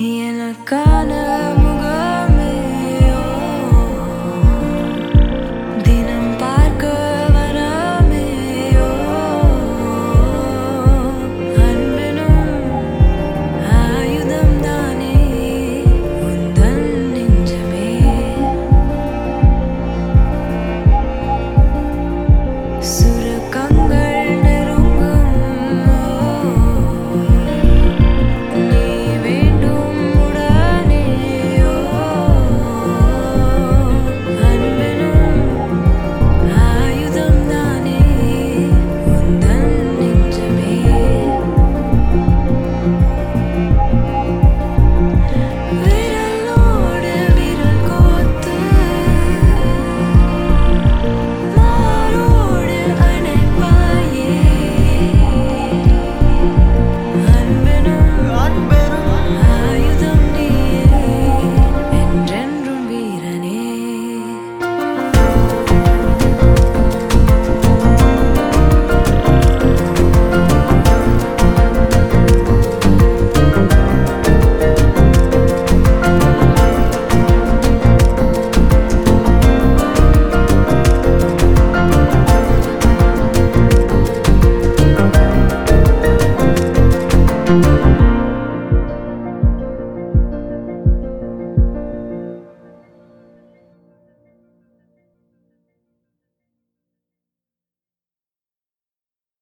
In a corner.